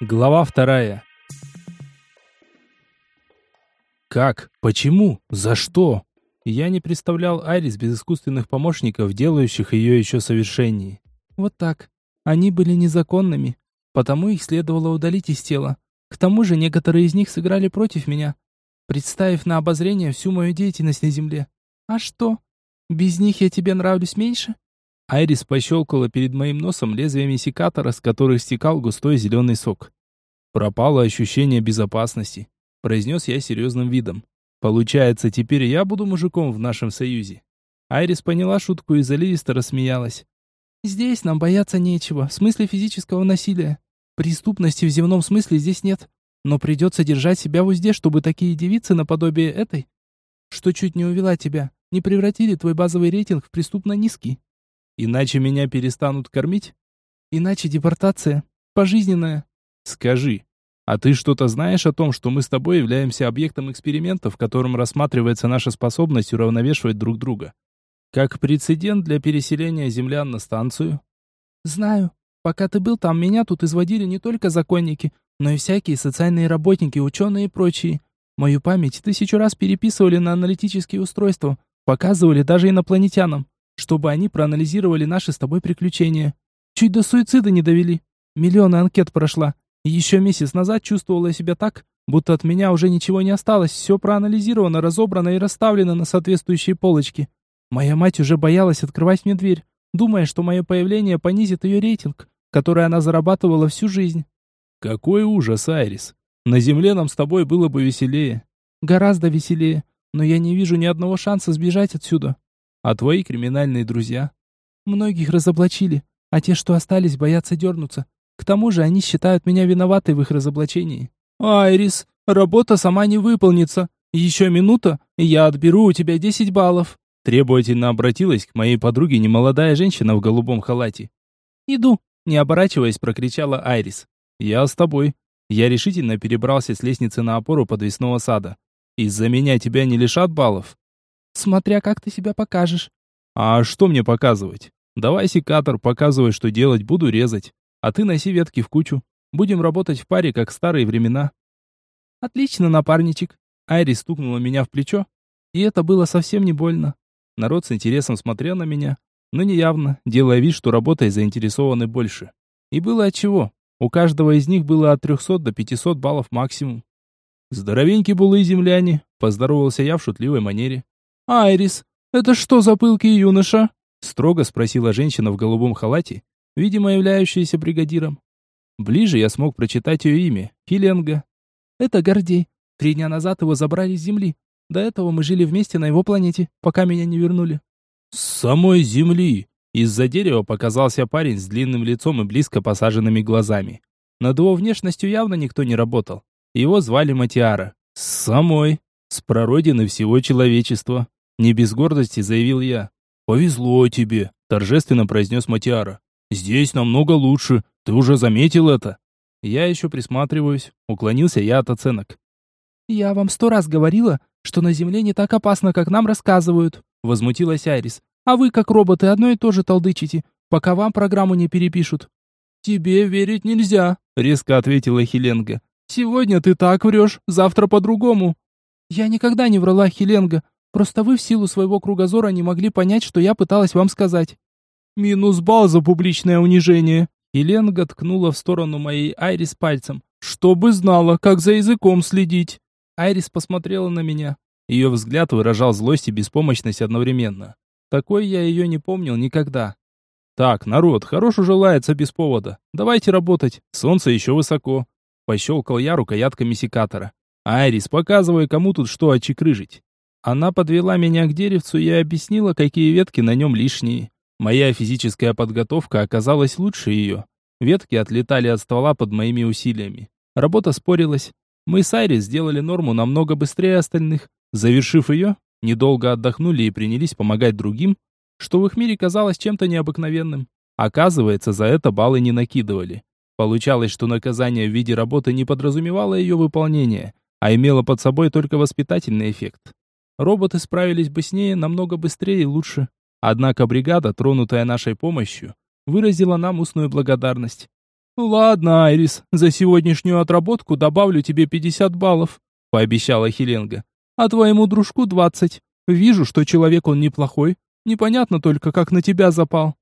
Глава вторая. Как? Почему? За что? Я не представлял Айрис без искусственных помощников, делающих ее еще совершеннее. Вот так. Они были незаконными, потому их следовало удалить из тела. К тому же некоторые из них сыграли против меня, представив на обозрение всю мою деятельность на земле. А что? Без них я тебе нравлюсь меньше? Айрис пощелкала перед моим носом лезвиями секатора, с которых стекал густой зеленый сок. «Пропало ощущение безопасности», — произнес я серьезным видом. «Получается, теперь я буду мужиком в нашем союзе». Айрис поняла шутку и заливисто рассмеялась. «Здесь нам бояться нечего, в смысле физического насилия. Преступности в земном смысле здесь нет. Но придется держать себя в узде, чтобы такие девицы наподобие этой, что чуть не увела тебя, не превратили твой базовый рейтинг в преступно низкий. Иначе меня перестанут кормить? Иначе депортация. Пожизненная. Скажи, а ты что-то знаешь о том, что мы с тобой являемся объектом эксперимента, в котором рассматривается наша способность уравновешивать друг друга? Как прецедент для переселения землян на станцию? Знаю. Пока ты был там, меня тут изводили не только законники, но и всякие социальные работники, ученые и прочие. Мою память тысячу раз переписывали на аналитические устройства, показывали даже инопланетянам чтобы они проанализировали наши с тобой приключения. Чуть до суицида не довели. Миллионы анкет прошла. И еще месяц назад чувствовала себя так, будто от меня уже ничего не осталось. Все проанализировано, разобрано и расставлено на соответствующие полочки. Моя мать уже боялась открывать мне дверь, думая, что мое появление понизит ее рейтинг, который она зарабатывала всю жизнь. Какой ужас, Айрис. На земле нам с тобой было бы веселее. Гораздо веселее. Но я не вижу ни одного шанса сбежать отсюда. А твои криминальные друзья? Многих разоблачили, а те, что остались, боятся дернуться. К тому же они считают меня виноватой в их разоблачении. Айрис, работа сама не выполнится. Еще минута, и я отберу у тебя 10 баллов. Требовательно обратилась к моей подруге немолодая женщина в голубом халате. «Иду», — не оборачиваясь, прокричала Айрис. «Я с тобой». Я решительно перебрался с лестницы на опору подвесного сада. «Из-за меня тебя не лишат баллов?» Смотря как ты себя покажешь. А что мне показывать? Давай секатор, показывай, что делать, буду резать. А ты носи ветки в кучу. Будем работать в паре, как в старые времена. Отлично, напарничек. Айри стукнула меня в плечо, и это было совсем не больно. Народ с интересом смотрел на меня, но неявно, делая вид, что работой заинтересованы больше. И было отчего. У каждого из них было от 300 до 500 баллов максимум. «Здоровенькие булы земляне», — поздоровался я в шутливой манере. «Айрис, это что за пылкий юноша?» Строго спросила женщина в голубом халате, видимо, являющаяся бригадиром. Ближе я смог прочитать ее имя — Хиленга. «Это Гордей. Три дня назад его забрали с Земли. До этого мы жили вместе на его планете, пока меня не вернули». «С самой Земли!» Из-за дерева показался парень с длинным лицом и близко посаженными глазами. Над его внешностью явно никто не работал. Его звали Матиара. «С самой!» С прародины всего человечества. Не без гордости заявил я. «Повезло тебе», — торжественно произнес Матиара. «Здесь намного лучше. Ты уже заметил это?» Я еще присматриваюсь. Уклонился я от оценок. «Я вам сто раз говорила, что на Земле не так опасно, как нам рассказывают», — возмутилась Айрис. «А вы, как роботы, одно и то же толдычите, пока вам программу не перепишут». «Тебе верить нельзя», — резко ответила Хеленга. «Сегодня ты так врешь, завтра по-другому». «Я никогда не врала, Хеленга. Просто вы в силу своего кругозора не могли понять, что я пыталась вам сказать. Минус балл за публичное унижение. Еленга ткнула в сторону моей Айрис пальцем. Чтобы знала, как за языком следить. Айрис посмотрела на меня. Ее взгляд выражал злость и беспомощность одновременно. Такой я ее не помнил никогда. Так, народ, хорош уже лаяться без повода. Давайте работать. Солнце еще высоко. Пощелкал я рукоятками секатора. Айрис, показывай, кому тут что очекрыжить. Она подвела меня к деревцу и объяснила, какие ветки на нем лишние. Моя физическая подготовка оказалась лучше ее. Ветки отлетали от ствола под моими усилиями. Работа спорилась. Мы с Айрис сделали норму намного быстрее остальных. Завершив ее, недолго отдохнули и принялись помогать другим, что в их мире казалось чем-то необыкновенным. Оказывается, за это баллы не накидывали. Получалось, что наказание в виде работы не подразумевало ее выполнение, а имело под собой только воспитательный эффект. Роботы справились бы с ней намного быстрее и лучше. Однако бригада, тронутая нашей помощью, выразила нам устную благодарность. Ладно, Айрис, за сегодняшнюю отработку добавлю тебе 50 баллов, пообещала Хеленга. А твоему дружку 20. Вижу, что человек он неплохой. Непонятно только, как на тебя запал.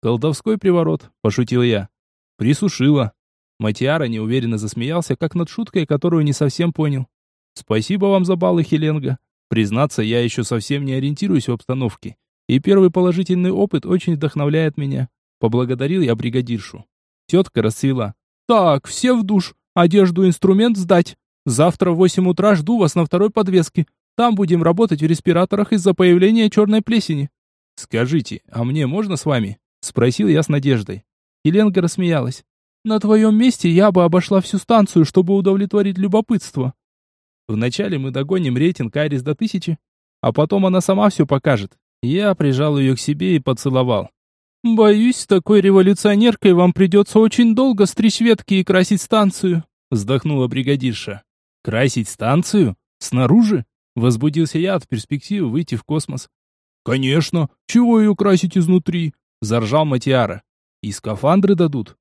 Колдовской приворот, пошутил я. Присушила. Матиара неуверенно засмеялся, как над шуткой, которую не совсем понял. Спасибо вам за баллы, Хеленга. Признаться, я еще совсем не ориентируюсь в обстановке, и первый положительный опыт очень вдохновляет меня. Поблагодарил я бригадиршу. Тетка расцвела. Так, все в душ, одежду, инструмент сдать. Завтра в восемь утра жду вас на второй подвеске. Там будем работать в респираторах из-за появления черной плесени. Скажите, а мне можно с вами? Спросил я с надеждой. Еленка рассмеялась. На твоем месте я бы обошла всю станцию, чтобы удовлетворить любопытство. Вначале мы догоним рейтинг Айрис до тысячи, а потом она сама все покажет. Я прижал ее к себе и поцеловал. «Боюсь, с такой революционеркой вам придется очень долго стричь ветки и красить станцию», вздохнула бригадирша. «Красить станцию? Снаружи?» Возбудился я от перспективы выйти в космос. «Конечно! Чего ее красить изнутри?» Заржал Матиара. «И скафандры дадут?»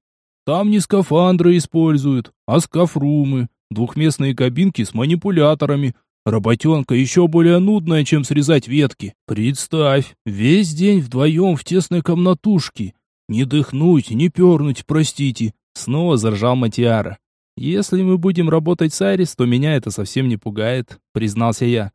«Там не скафандры используют, а скафрумы. Двухместные кабинки с манипуляторами. Работенка еще более нудная, чем срезать ветки. Представь, весь день вдвоем в тесной комнатушке. Не дыхнуть, не пернуть, простите. Снова заржал Матиара. Если мы будем работать с Айрис, то меня это совсем не пугает, признался я.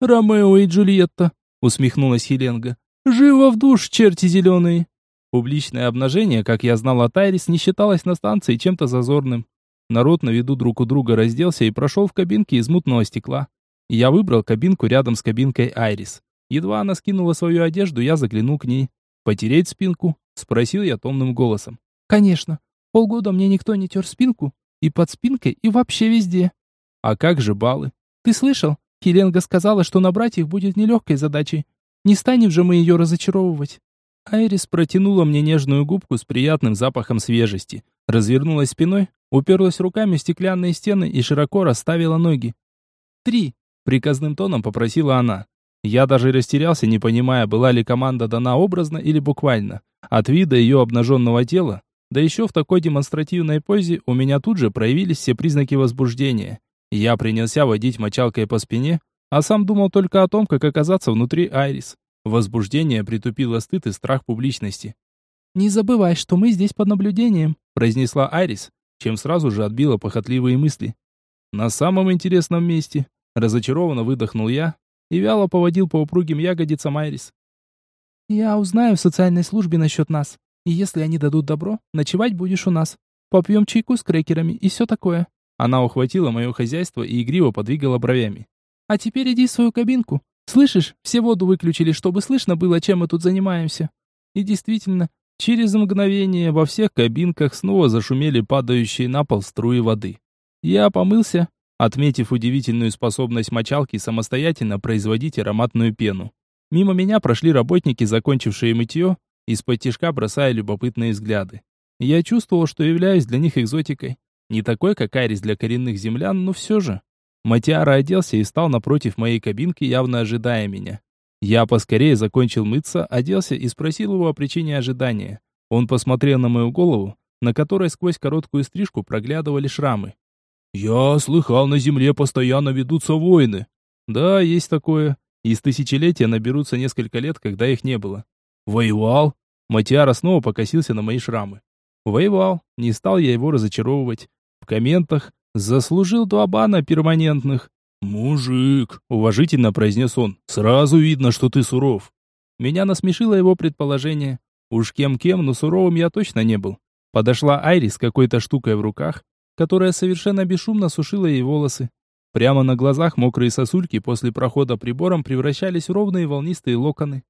Ромео и Джульетта, усмехнулась Хеленга. Живо в душ, черти зеленые. Публичное обнажение, как я знал от Айрис, не считалось на станции чем-то зазорным. Народ на виду друг у друга разделся и прошел в кабинке из мутного стекла. Я выбрал кабинку рядом с кабинкой Айрис. Едва она скинула свою одежду, я заглянул к ней. «Потереть спинку?» — спросил я томным голосом. «Конечно. Полгода мне никто не тер спинку. И под спинкой, и вообще везде». «А как же баллы?» «Ты слышал? Хеленга сказала, что набрать их будет нелегкой задачей. Не станем же мы ее разочаровывать». Айрис протянула мне нежную губку с приятным запахом свежести, развернулась спиной, уперлась руками в стеклянные стены и широко расставила ноги. «Три!» — приказным тоном попросила она. Я даже растерялся, не понимая, была ли команда дана образно или буквально. От вида ее обнаженного тела, да еще в такой демонстративной позе, у меня тут же проявились все признаки возбуждения. Я принялся водить мочалкой по спине, а сам думал только о том, как оказаться внутри Айрис. Возбуждение притупило стыд и страх публичности. «Не забывай, что мы здесь под наблюдением», произнесла Айрис, чем сразу же отбила похотливые мысли. «На самом интересном месте», разочарованно выдохнул я и вяло поводил по упругим ягодицам Айрис. «Я узнаю в социальной службе насчет нас, и если они дадут добро, ночевать будешь у нас. Попьем чайку с крекерами и все такое». Она ухватила мое хозяйство и игриво подвигала бровями. «А теперь иди в свою кабинку, Слышишь, все воду выключили, чтобы слышно было, чем мы тут занимаемся. И действительно, через мгновение во всех кабинках снова зашумели падающие на пол струи воды. Я помылся, отметив удивительную способность мочалки самостоятельно производить ароматную пену. Мимо меня прошли работники, закончившие мытье, из-под тишка бросая любопытные взгляды. Я чувствовал, что являюсь для них экзотикой. Не такой, как Арис для коренных землян, но все же. Матиара оделся и стал напротив моей кабинки, явно ожидая меня. Я поскорее закончил мыться, оделся и спросил его о причине ожидания. Он посмотрел на мою голову, на которой сквозь короткую стрижку проглядывали шрамы. «Я слыхал, на земле постоянно ведутся войны». «Да, есть такое. Из тысячелетия наберутся несколько лет, когда их не было». «Воевал?» Матиара снова покосился на мои шрамы. «Воевал. Не стал я его разочаровывать. В комментах Заслужил два бана перманентных. «Мужик», — уважительно произнес он, — «сразу видно, что ты суров». Меня насмешило его предположение. Уж кем-кем, но суровым я точно не был. Подошла Айри с какой-то штукой в руках, которая совершенно бесшумно сушила ей волосы. Прямо на глазах мокрые сосульки после прохода прибором превращались в ровные волнистые локоны.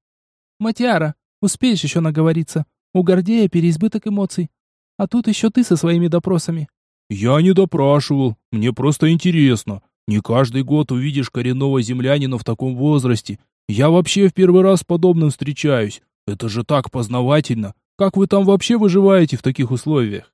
«Матиара, успеешь еще наговориться. У Гордея переизбыток эмоций. А тут еще ты со своими допросами. «Я не допрашивал, мне просто интересно. Не каждый год увидишь коренного землянина в таком возрасте. Я вообще в первый раз с подобным встречаюсь. Это же так познавательно. Как вы там вообще выживаете в таких условиях?»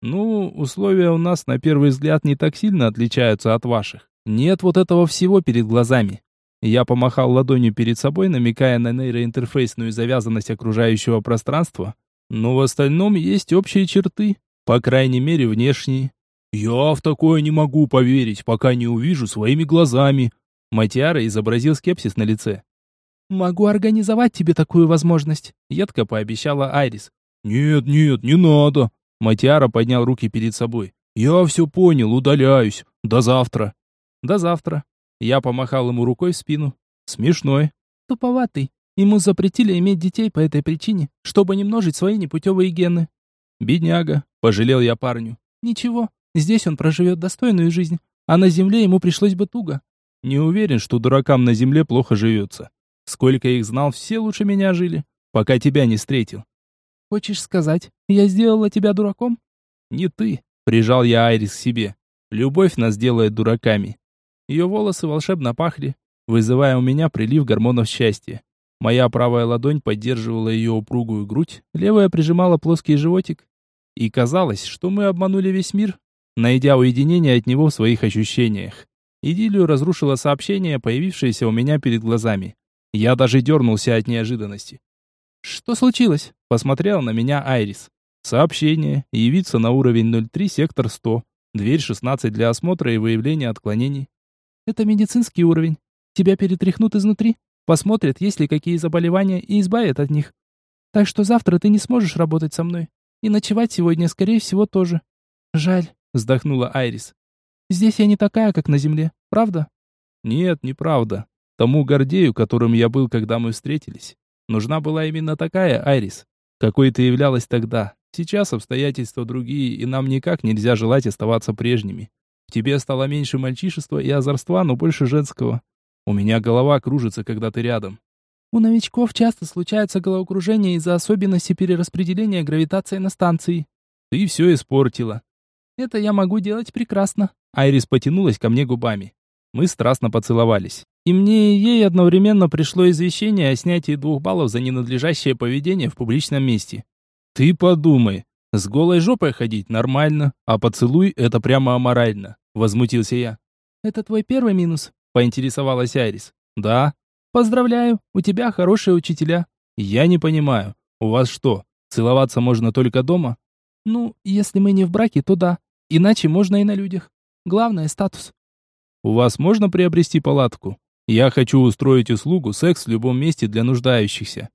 «Ну, условия у нас на первый взгляд не так сильно отличаются от ваших. Нет вот этого всего перед глазами». Я помахал ладонью перед собой, намекая на нейроинтерфейсную завязанность окружающего пространства. Но в остальном есть общие черты. По крайней мере, внешние. Я в такое не могу поверить, пока не увижу своими глазами. Матиара изобразил скепсис на лице. Могу организовать тебе такую возможность, едко пообещала Айрис. Нет, нет, не надо. Матиара поднял руки перед собой. Я все понял, удаляюсь. До завтра. До завтра. Я помахал ему рукой в спину. Смешной. Туповатый. Ему запретили иметь детей по этой причине, чтобы не множить свои непутевые гены. Бедняга, пожалел я парню. Ничего, здесь он проживет достойную жизнь, а на земле ему пришлось бы туго. Не уверен, что дуракам на земле плохо живется. Сколько их знал, все лучше меня жили, пока тебя не встретил. Хочешь сказать, я сделала тебя дураком? Не ты, прижал я Айрис к себе. Любовь нас делает дураками. Ее волосы волшебно пахли, вызывая у меня прилив гормонов счастья. Моя правая ладонь поддерживала ее упругую грудь, левая прижимала плоский животик. И казалось, что мы обманули весь мир, найдя уединение от него в своих ощущениях. Идиллию разрушило сообщение, появившееся у меня перед глазами. Я даже дернулся от неожиданности. «Что случилось?» — посмотрел на меня Айрис. «Сообщение. Явиться на уровень 03, сектор 100. Дверь 16 для осмотра и выявления отклонений». «Это медицинский уровень. Тебя перетряхнут изнутри?» посмотрят, есть ли какие заболевания и избавят от них. Так что завтра ты не сможешь работать со мной. И ночевать сегодня, скорее всего, тоже. Жаль, вздохнула Айрис. Здесь я не такая, как на земле, правда? Нет, неправда. Тому Гордею, которым я был, когда мы встретились, нужна была именно такая Айрис, какой ты являлась тогда. Сейчас обстоятельства другие, и нам никак нельзя желать оставаться прежними. В тебе стало меньше мальчишества и озорства, но больше женского. У меня голова кружится, когда ты рядом. У новичков часто случается головокружение из-за особенностей перераспределения гравитации на станции. Ты все испортила. Это я могу делать прекрасно. Айрис потянулась ко мне губами. Мы страстно поцеловались. И мне и ей одновременно пришло извещение о снятии двух баллов за ненадлежащее поведение в публичном месте. Ты подумай, с голой жопой ходить нормально, а поцелуй это прямо аморально, возмутился я. Это твой первый минус? поинтересовалась Айрис. Да. Поздравляю, у тебя хорошие учителя. Я не понимаю. У вас что, целоваться можно только дома? Ну, если мы не в браке, то да. Иначе можно и на людях. Главное статус. У вас можно приобрести палатку? Я хочу устроить услугу секс в любом месте для нуждающихся.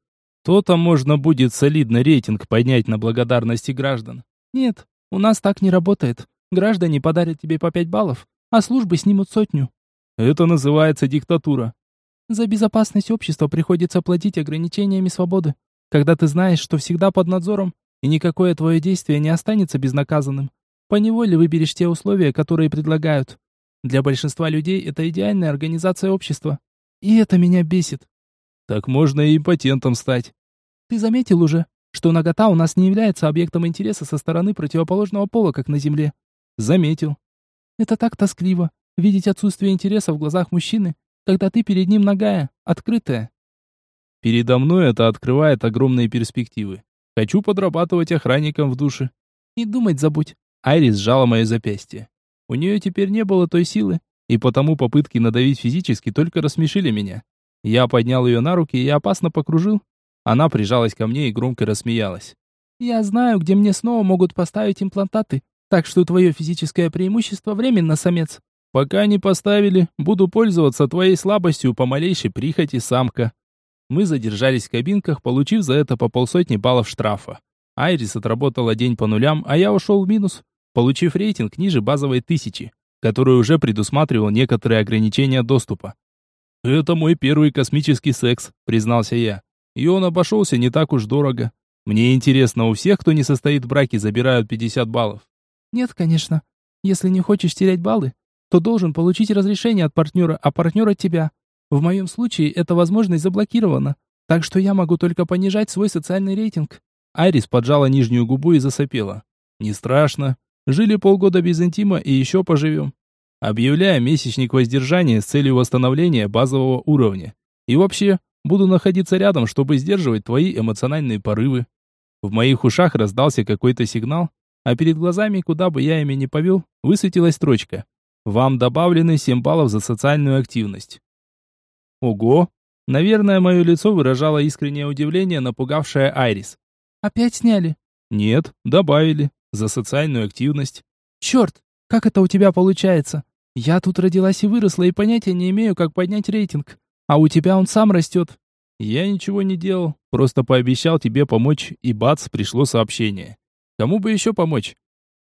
То-то можно будет солидно рейтинг поднять на благодарности граждан. Нет, у нас так не работает. Граждане подарят тебе по пять баллов, а службы снимут сотню. Это называется диктатура. За безопасность общества приходится платить ограничениями свободы, когда ты знаешь, что всегда под надзором, и никакое твое действие не останется безнаказанным. Поневоле выберешь те условия, которые предлагают. Для большинства людей это идеальная организация общества. И это меня бесит. Так можно и импотентом стать. Ты заметил уже, что нагота у нас не является объектом интереса со стороны противоположного пола, как на земле? Заметил. Это так тоскливо. Видеть отсутствие интереса в глазах мужчины, когда ты перед ним нагая, открытая. Передо мной это открывает огромные перспективы. Хочу подрабатывать охранником в душе. И думать забудь. Айрис сжала мое запястье. У нее теперь не было той силы, и потому попытки надавить физически только рассмешили меня. Я поднял ее на руки и опасно покружил. Она прижалась ко мне и громко рассмеялась. «Я знаю, где мне снова могут поставить имплантаты, так что твое физическое преимущество временно, самец. Пока не поставили, буду пользоваться твоей слабостью по малейшей прихоти, самка. Мы задержались в кабинках, получив за это по полсотни баллов штрафа. Айрис отработала день по нулям, а я ушел в минус, получив рейтинг ниже базовой тысячи, который уже предусматривал некоторые ограничения доступа. «Это мой первый космический секс», — признался я. «И он обошелся не так уж дорого. Мне интересно, у всех, кто не состоит в браке, забирают 50 баллов?» «Нет, конечно. Если не хочешь терять баллы, то должен получить разрешение от партнера, а партнер от тебя. В моем случае эта возможность заблокирована, так что я могу только понижать свой социальный рейтинг». Айрис поджала нижнюю губу и засопела. «Не страшно. Жили полгода без интима и еще поживем. Объявляю месячник воздержания с целью восстановления базового уровня. И вообще, буду находиться рядом, чтобы сдерживать твои эмоциональные порывы». В моих ушах раздался какой-то сигнал, а перед глазами, куда бы я ими ни повел, высветилась строчка. Вам добавлены 7 баллов за социальную активность. Ого! Наверное, мое лицо выражало искреннее удивление, напугавшее Айрис. Опять сняли? Нет, добавили. За социальную активность. Черт, как это у тебя получается? Я тут родилась и выросла и понятия не имею, как поднять рейтинг. А у тебя он сам растет. Я ничего не делал, просто пообещал тебе помочь, и бац, пришло сообщение. Кому бы еще помочь?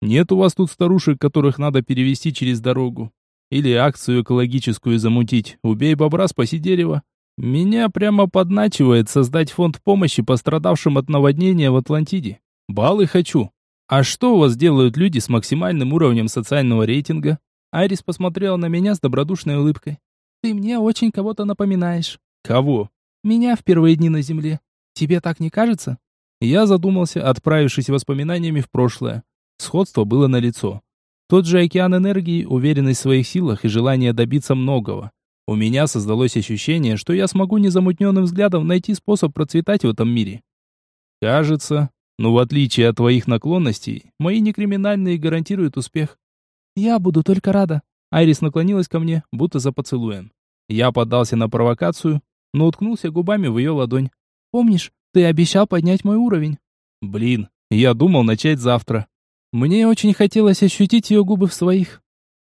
Нет у вас тут старушек, которых надо перевести через дорогу. Или акцию экологическую замутить. Убей бобра, спаси дерево. Меня прямо подначивает создать фонд помощи пострадавшим от наводнения в Атлантиде. Баллы хочу. А что у вас делают люди с максимальным уровнем социального рейтинга? Айрис посмотрела на меня с добродушной улыбкой. Ты мне очень кого-то напоминаешь. Кого? Меня в первые дни на земле. Тебе так не кажется? Я задумался, отправившись воспоминаниями в прошлое. Сходство было налицо. Тот же океан энергии, уверенность в своих силах и желание добиться многого. У меня создалось ощущение, что я смогу незамутненным взглядом найти способ процветать в этом мире. Кажется, но в отличие от твоих наклонностей, мои некриминальные гарантируют успех. Я буду только рада. Айрис наклонилась ко мне, будто за поцелуем. Я поддался на провокацию, но уткнулся губами в ее ладонь. Помнишь, ты обещал поднять мой уровень? Блин, я думал начать завтра. Мне очень хотелось ощутить ее губы в своих.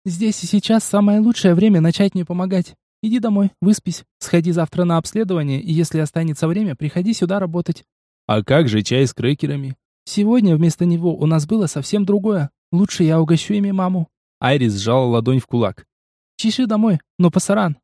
Здесь и сейчас самое лучшее время начать мне помогать. Иди домой, выспись, сходи завтра на обследование, и если останется время, приходи сюда работать. А как же чай с крекерами? Сегодня вместо него у нас было совсем другое. Лучше я угощу ими маму. Айрис сжала ладонь в кулак. Чеши домой, но пасаран.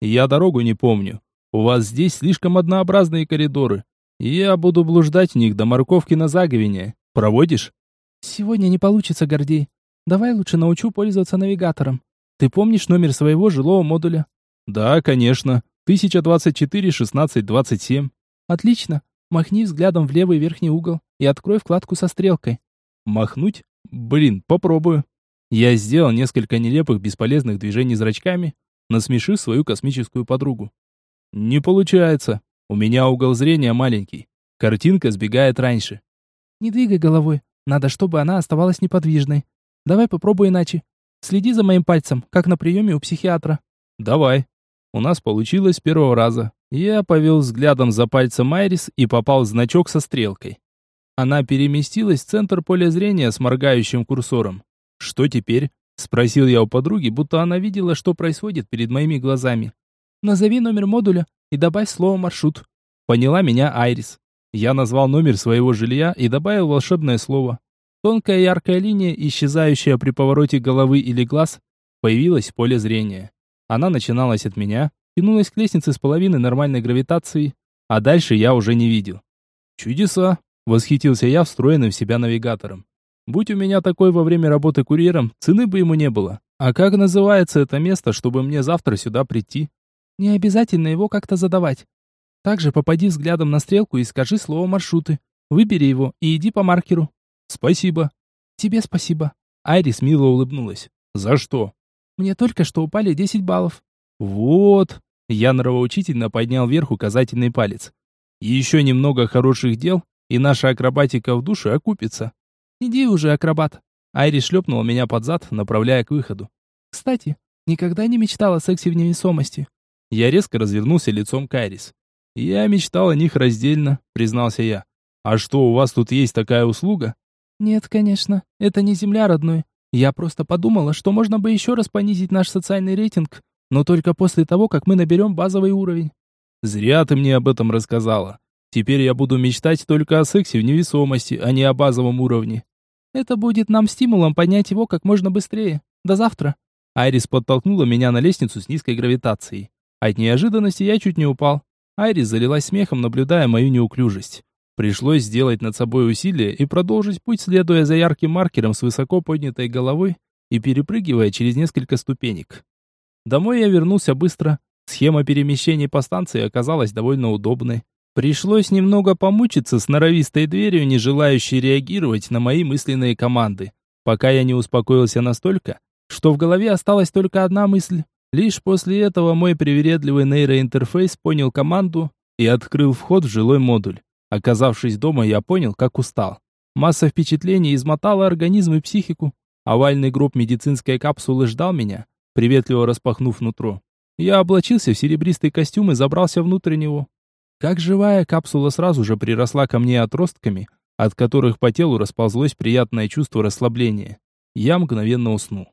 Я дорогу не помню. У вас здесь слишком однообразные коридоры. Я буду блуждать в них до морковки на заговине. Проводишь? Сегодня не получится, Гордей. Давай лучше научу пользоваться навигатором. Ты помнишь номер своего жилого модуля? Да, конечно. 1024-16-27. Отлично. Махни взглядом в левый верхний угол и открой вкладку со стрелкой. Махнуть? Блин, попробую. Я сделал несколько нелепых бесполезных движений зрачками, насмешив свою космическую подругу. Не получается. У меня угол зрения маленький. Картинка сбегает раньше. Не двигай головой. Надо, чтобы она оставалась неподвижной. Давай попробуй иначе. Следи за моим пальцем, как на приеме у психиатра. Давай. У нас получилось с первого раза. Я повел взглядом за пальцем Айрис и попал в значок со стрелкой. Она переместилась в центр поля зрения с моргающим курсором. «Что теперь?» — спросил я у подруги, будто она видела, что происходит перед моими глазами. «Назови номер модуля и добавь слово «маршрут». Поняла меня Айрис. Я назвал номер своего жилья и добавил волшебное слово. Тонкая яркая линия, исчезающая при повороте головы или глаз, появилась в поле зрения. Она начиналась от меня, тянулась к лестнице с половиной нормальной гравитации, а дальше я уже не видел. «Чудеса!» — восхитился я встроенным в себя навигатором. «Будь у меня такой во время работы курьером, цены бы ему не было. А как называется это место, чтобы мне завтра сюда прийти?» «Не обязательно его как-то задавать. Также попади взглядом на стрелку и скажи слово «маршруты». Выбери его и иди по маркеру. Спасибо. Тебе спасибо. Айрис мило улыбнулась. За что? Мне только что упали 10 баллов. Вот. Я нравоучительно поднял вверх указательный палец. Еще немного хороших дел, и наша акробатика в душе окупится. Иди уже, акробат. Айрис шлепнула меня под зад, направляя к выходу. Кстати, никогда не мечтала о сексе в невесомости. Я резко развернулся лицом к Айрис. «Я мечтал о них раздельно», — признался я. «А что, у вас тут есть такая услуга?» «Нет, конечно. Это не земля родной. Я просто подумала, что можно бы еще раз понизить наш социальный рейтинг, но только после того, как мы наберем базовый уровень». «Зря ты мне об этом рассказала. Теперь я буду мечтать только о сексе в невесомости, а не о базовом уровне». «Это будет нам стимулом поднять его как можно быстрее. До завтра». Айрис подтолкнула меня на лестницу с низкой гравитацией. От неожиданности я чуть не упал. Айрис залилась смехом, наблюдая мою неуклюжесть. Пришлось сделать над собой усилие и продолжить путь, следуя за ярким маркером с высоко поднятой головой и перепрыгивая через несколько ступенек. Домой я вернулся быстро. Схема перемещения по станции оказалась довольно удобной. Пришлось немного помучиться с норовистой дверью, не желающей реагировать на мои мысленные команды, пока я не успокоился настолько, что в голове осталась только одна мысль Лишь после этого мой привередливый нейроинтерфейс понял команду и открыл вход в жилой модуль. Оказавшись дома, я понял, как устал. Масса впечатлений измотала организм и психику. Овальный гроб медицинской капсулы ждал меня, приветливо распахнув нутро. Я облачился в серебристый костюм и забрался внутрь него. Как живая, капсула сразу же приросла ко мне отростками, от которых по телу расползлось приятное чувство расслабления. Я мгновенно уснул.